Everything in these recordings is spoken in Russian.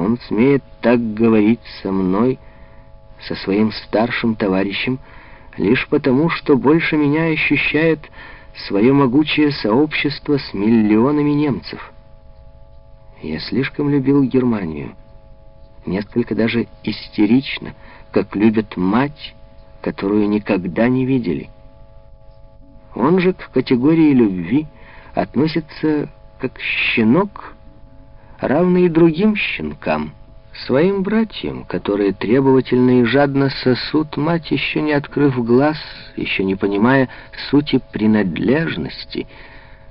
Он смеет так говорить со мной, со своим старшим товарищем, лишь потому, что больше меня ощущает свое могучее сообщество с миллионами немцев. Я слишком любил Германию. Несколько даже истерично, как любят мать, которую никогда не видели. Он же к категории любви относится как щенок, равный другим щенкам, своим братьям, которые требовательно и жадно сосут мать, еще не открыв глаз, еще не понимая сути принадлежности,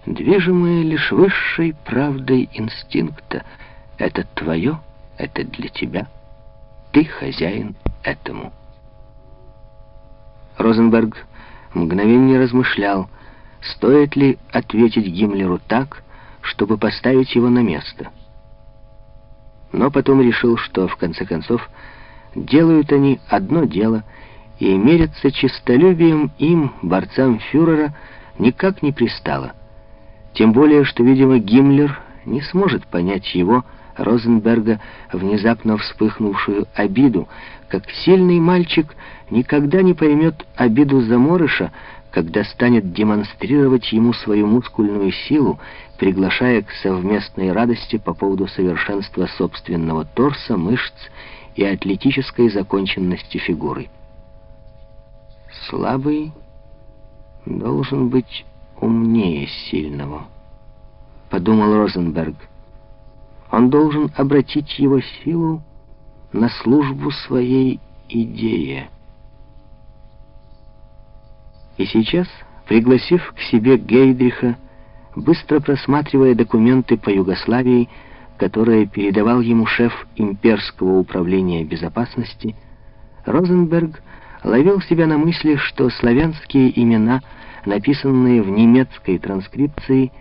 движимые лишь высшей правдой инстинкта. Это твое, это для тебя. Ты хозяин этому. Розенберг мгновение размышлял, стоит ли ответить Гиммлеру так, чтобы поставить его на место. Но потом решил, что, в конце концов, делают они одно дело, и мериться честолюбием им, борцам фюрера, никак не пристало. Тем более, что, видимо, Гиммлер не сможет понять его, Розенберга, внезапно вспыхнувшую обиду, как сильный мальчик никогда не поймет обиду заморыша, когда станет демонстрировать ему свою мускульную силу, приглашая к совместной радости по поводу совершенства собственного торса, мышц и атлетической законченности фигуры. Слабый должен быть умнее сильного, подумал Розенберг. Он должен обратить его силу на службу своей идее. И сейчас, пригласив к себе Гейдриха, быстро просматривая документы по Югославии, которые передавал ему шеф имперского управления безопасности, Розенберг ловил себя на мысли, что славянские имена, написанные в немецкой транскрипции,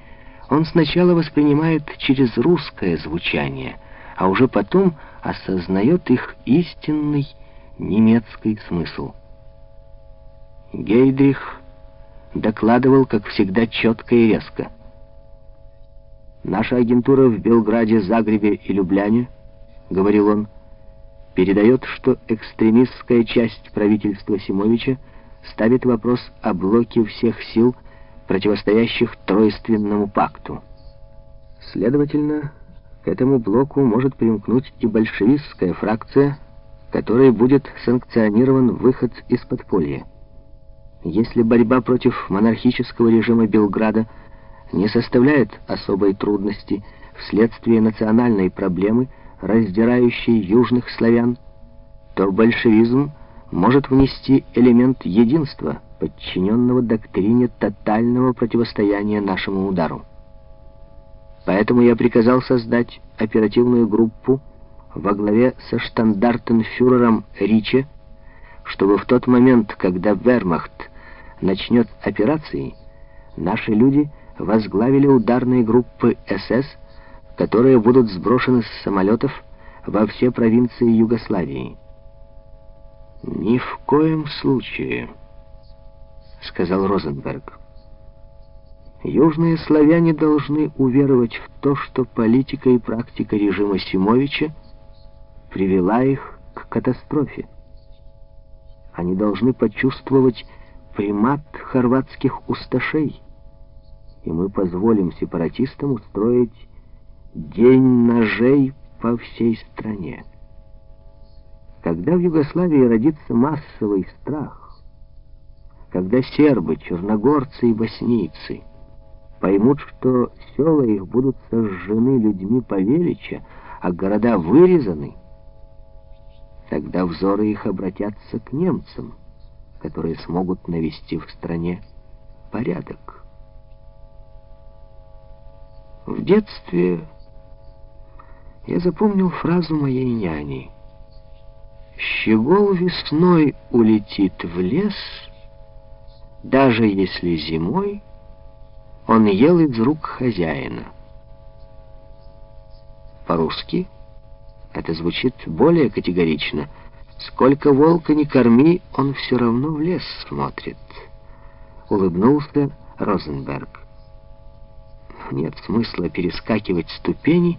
он сначала воспринимает через русское звучание, а уже потом осознает их истинный немецкий смысл. Гейдрих докладывал, как всегда, четко и резко. «Наша агентура в Белграде, Загребе и Любляне, — говорил он, — передает, что экстремистская часть правительства Симовича ставит вопрос о блоке всех сил, противостоящих Тройственному пакту. Следовательно, к этому блоку может примкнуть и большевистская фракция, которой будет санкционирован выход из подполья. Если борьба против монархического режима Белграда не составляет особой трудности вследствие национальной проблемы, раздирающей южных славян, то большевизм может внести элемент единства, подчиненного доктрине тотального противостояния нашему удару. Поэтому я приказал создать оперативную группу во главе со штандартенфюрером Риче, чтобы в тот момент, когда Вермахт начнет операции, наши люди возглавили ударные группы СС, которые будут сброшены с самолетов во все провинции Югославии. «Ни в коем случае», — сказал Розенберг. «Южные славяне должны уверовать в то, что политика и практика режима Симовича привела их к катастрофе. Они должны почувствовать примат хорватских усташей, и мы позволим сепаратистам устроить день ножей по всей стране. Когда в Югославии родится массовый страх, когда сербы, черногорцы и боснийцы поймут, что села их будут сожжены людьми Павелича, а города вырезаны, тогда взоры их обратятся к немцам которые смогут навести в стране порядок. В детстве я запомнил фразу моей няни. «Щегол весной улетит в лес, даже если зимой он ел из рук хозяина». По-русски это звучит более категорично – Сколько волка не корми, он все равно в лес смотрит. Улыбнулся Розенберг. Нет смысла перескакивать ступени,